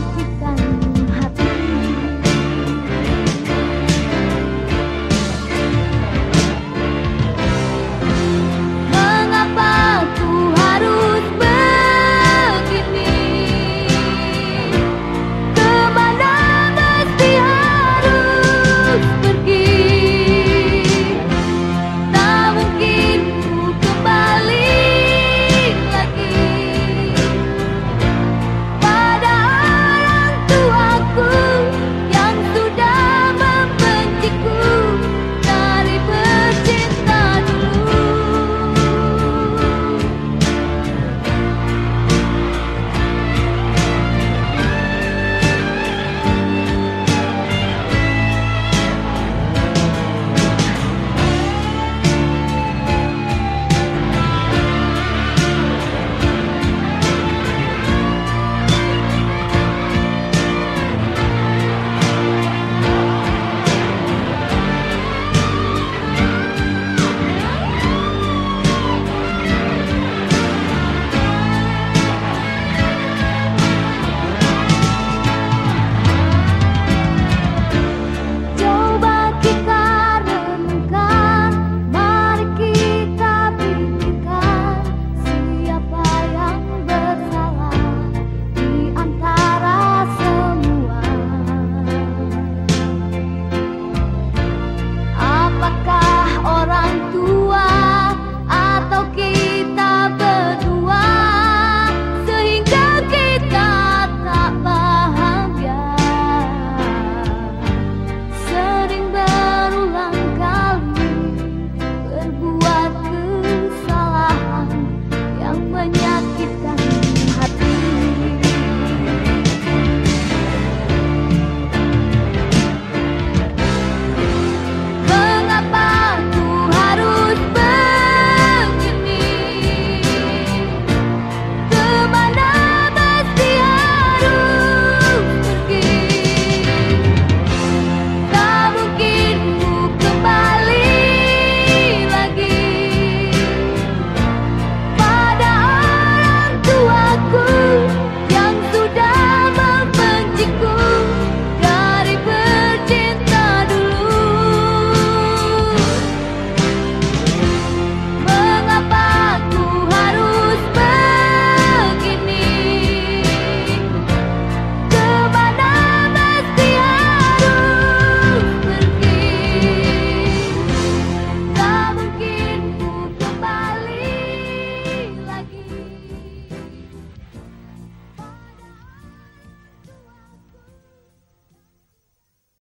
aku дело